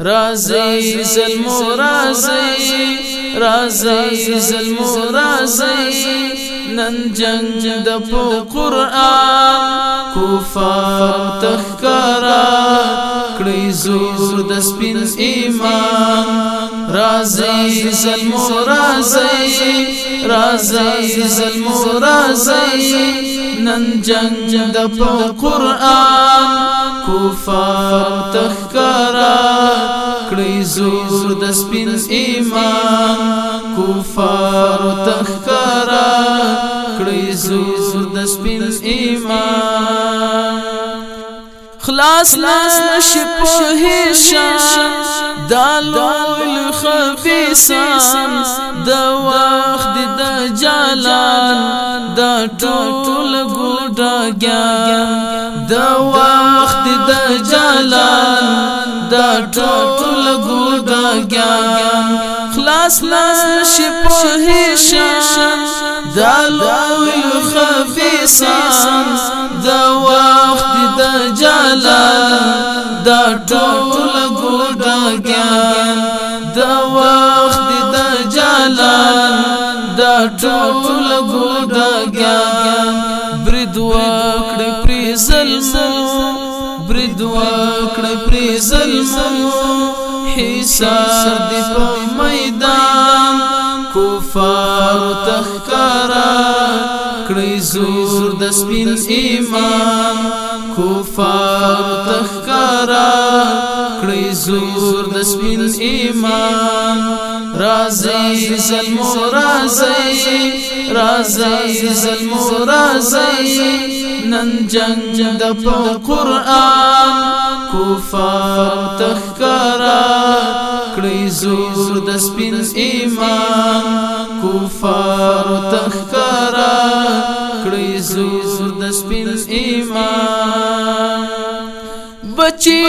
رازي زلمو رازي رازي زلمو رازي نن جنگ قران کفار تخكرا کړي زور د إيمان رازي زلمو رازي رازي زلمو رازي قران کفار تخكرا د سپین ایمان کفار تخکارا کړی زور د سپین ایمان خلاص لاس شپ هیشان دالو خبيسان د وخت د جلال د ټول ګډا ګان د وخت د ټول ګودګان خلاص لاس شي په هشان د لوی خفيسان د وخت د جلال د ټول ګودګان د وخت د جلال د ټول ګودګان برد وکړ پر زلزل برید وکړه پرې ظلمو حساب دی په میدان کفار تخکارا کړی زور د سپین ایمان کفار تخکارا کړی زور د سپین ایمان رازی زلمو رازی رازی زلمو رازی نن جنگ د قرآن کفار تخکرا کړی زور د سپین ایمان کفار تخکرا کړی زور د سپین ایمان بچی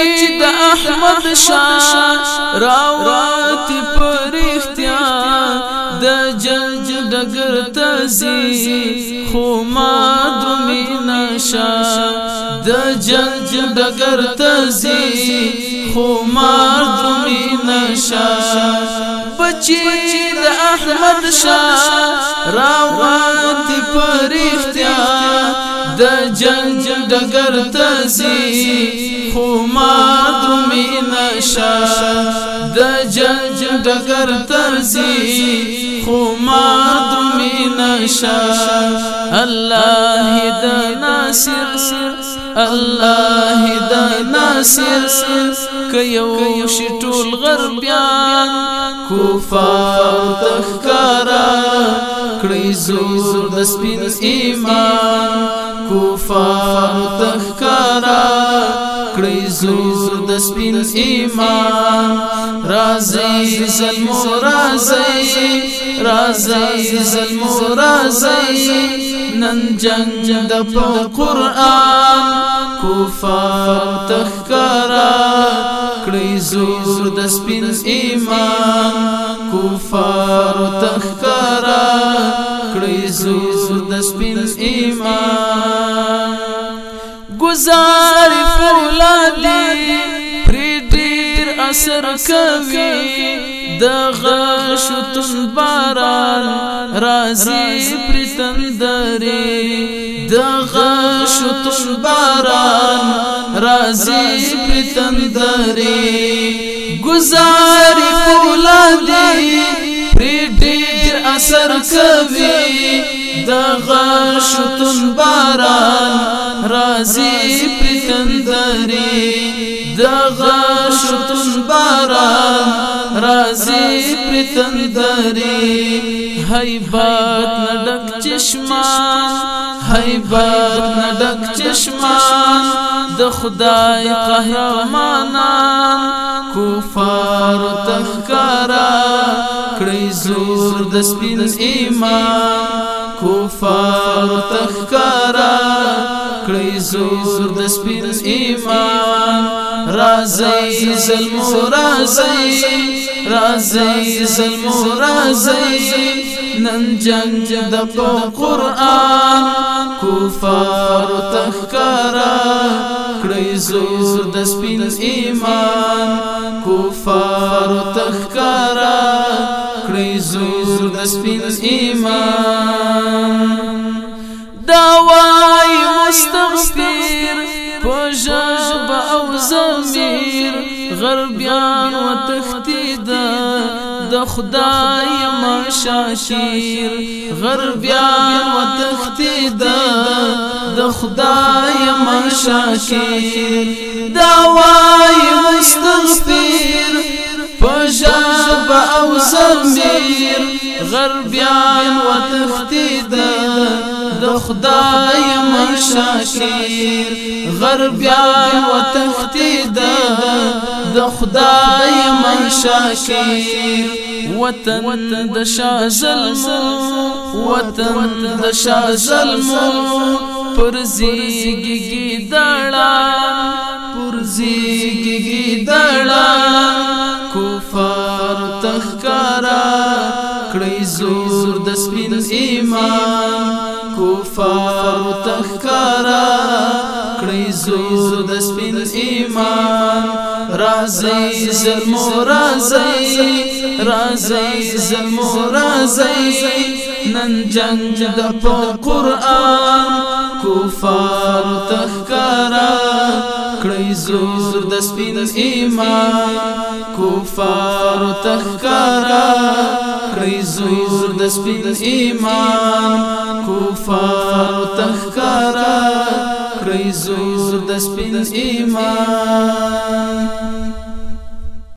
د احمد شاه راوات پرختیا د جنگ دګر تزي خو ما دم شه د جنگ ډګر ته زی خمار درومي نشه بچي د احمد شاه راوات پرختیا د جنگ ډګر ته زی خمار درومي نشه د جنگ ډګر ته زی خمار شاه الله د ناصر الله د ناصر کيو شټول غربيان کفار تخکارا کړي زور د سپین ایمان کفار تخکارا زور د سپین ایمان رازی ظلم رازی رازی ظلم رازی نن جنگ د قرآن کفار تخکرا کړی زور د سپین ایمان کفار تخکرا کړی زور د سپین ایمان گزار سر کوي د غشتن باران رازي پرتندري د غشتن باران رازي پرتندري گزاري فولادي پری ډیر اثر کوي د غشتن باران رازي پرتندري دغه شتون باران رازی پرتندری حیبات نډک چشمان حیبات نډک چشمان د خدای قهرمانان کفار تخکارا کړی زور د سپین ایمان کفار تخکارا کړی زور د سپین ایمان رازی ظلم رازی رازی ظلم رازی نن جنگ د قرآن کفار تخکارا کړی زور د سپین ایمان کفار تخکارا کړی زور د سپین ایمان داوای مستغفر پژب او زمير غربيان وتختيد د خدای ما شاشیر غربيان وتختيد د خدای ما شاشیر دا وای مستغفر سمیر غربیان و تختید د خدای مشاشیر غربیان و تختید د خدای مشاشیر وطن د شاه ظلم وطن د شاه ظلم پر زیګی دړه پر زیګی دړه ایمان کفار تخکارا کړی زو د سپین ایمان رازی زلم رازی رازی زلم رازی نن جنگ د قرآن کفار تخکارا کړی زور د سپین ایمان کفار تخکارا وای زور د سپین ایمان کفار تخکارا کړی زور د سپین ایمان